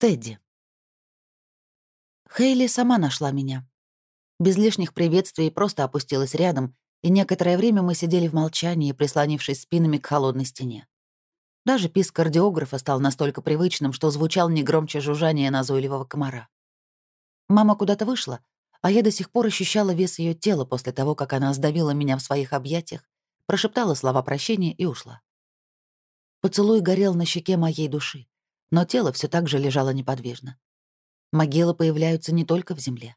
Тедди. Хейли сама нашла меня. Без лишних приветствий просто опустилась рядом, и некоторое время мы сидели в молчании, прислонившись спинами к холодной стене. Даже писк кардиографа стал настолько привычным, что звучал не громче жужжания назойливого комара. Мама куда-то вышла, а я до сих пор ощущала вес ее тела после того, как она сдавила меня в своих объятиях, прошептала слова прощения и ушла. Поцелуй горел на щеке моей души но тело все так же лежало неподвижно. Могилы появляются не только в земле.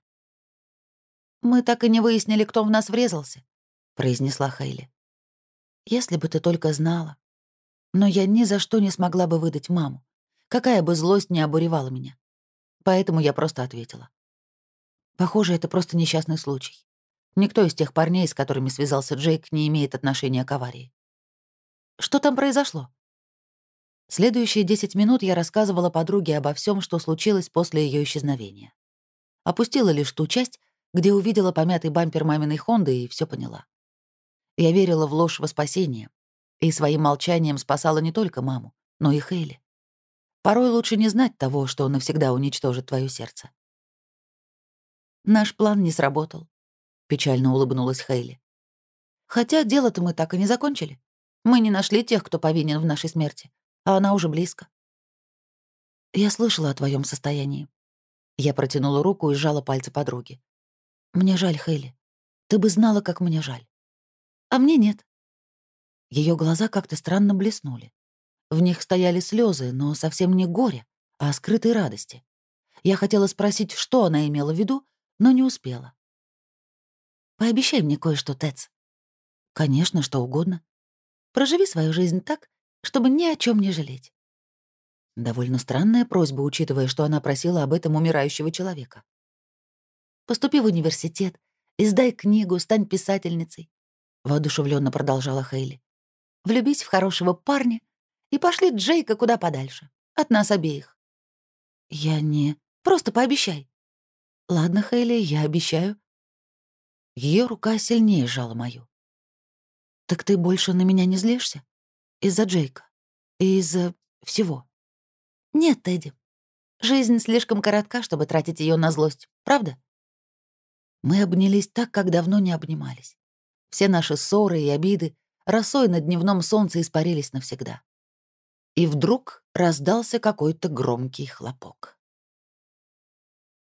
«Мы так и не выяснили, кто в нас врезался», — произнесла Хейли. «Если бы ты только знала. Но я ни за что не смогла бы выдать маму, какая бы злость не обуревала меня. Поэтому я просто ответила. Похоже, это просто несчастный случай. Никто из тех парней, с которыми связался Джейк, не имеет отношения к аварии. Что там произошло? Следующие 10 минут я рассказывала подруге обо всем, что случилось после ее исчезновения. Опустила лишь ту часть, где увидела помятый бампер маминой Хонды и все поняла. Я верила в ложь во спасение, и своим молчанием спасала не только маму, но и Хейли. Порой лучше не знать того, что навсегда уничтожит твое сердце. Наш план не сработал, печально улыбнулась Хейли. Хотя дело-то мы так и не закончили. Мы не нашли тех, кто повинен в нашей смерти а она уже близко. Я слышала о твоем состоянии. Я протянула руку и сжала пальцы подруги. Мне жаль, Хейли. Ты бы знала, как мне жаль. А мне нет. Ее глаза как-то странно блеснули. В них стояли слезы, но совсем не горе, а скрытой радости. Я хотела спросить, что она имела в виду, но не успела. «Пообещай мне кое-что, Тец». «Конечно, что угодно. Проживи свою жизнь так, чтобы ни о чем не жалеть. Довольно странная просьба, учитывая, что она просила об этом умирающего человека. «Поступи в университет, издай книгу, стань писательницей», — воодушевленно продолжала Хейли. «Влюбись в хорошего парня и пошли Джейка куда подальше. От нас обеих». «Я не... Просто пообещай». «Ладно, Хейли, я обещаю». Ее рука сильнее сжала мою. «Так ты больше на меня не злишься?» Из-за Джейка. Из-за всего. Нет, Тедди. Жизнь слишком коротка, чтобы тратить ее на злость. Правда? Мы обнялись так, как давно не обнимались. Все наши ссоры и обиды росой на дневном солнце испарились навсегда. И вдруг раздался какой-то громкий хлопок.